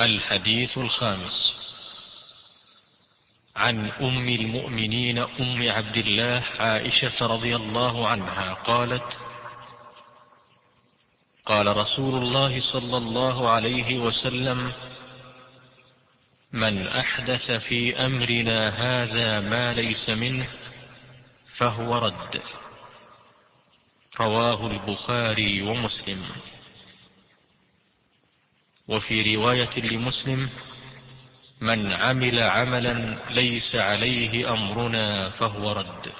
الحديث الخامس. عن أم المؤمنين أم عبد الله عائشة رضي الله عنها قالت قال رسول الله صلى الله عليه وسلم من أحدث في أمرنا هذا ما ليس منه فهو رد. رواه البخاري ومسلم. وفي رواية لمسلم من عمل عملا ليس عليه أمرنا فهو رد.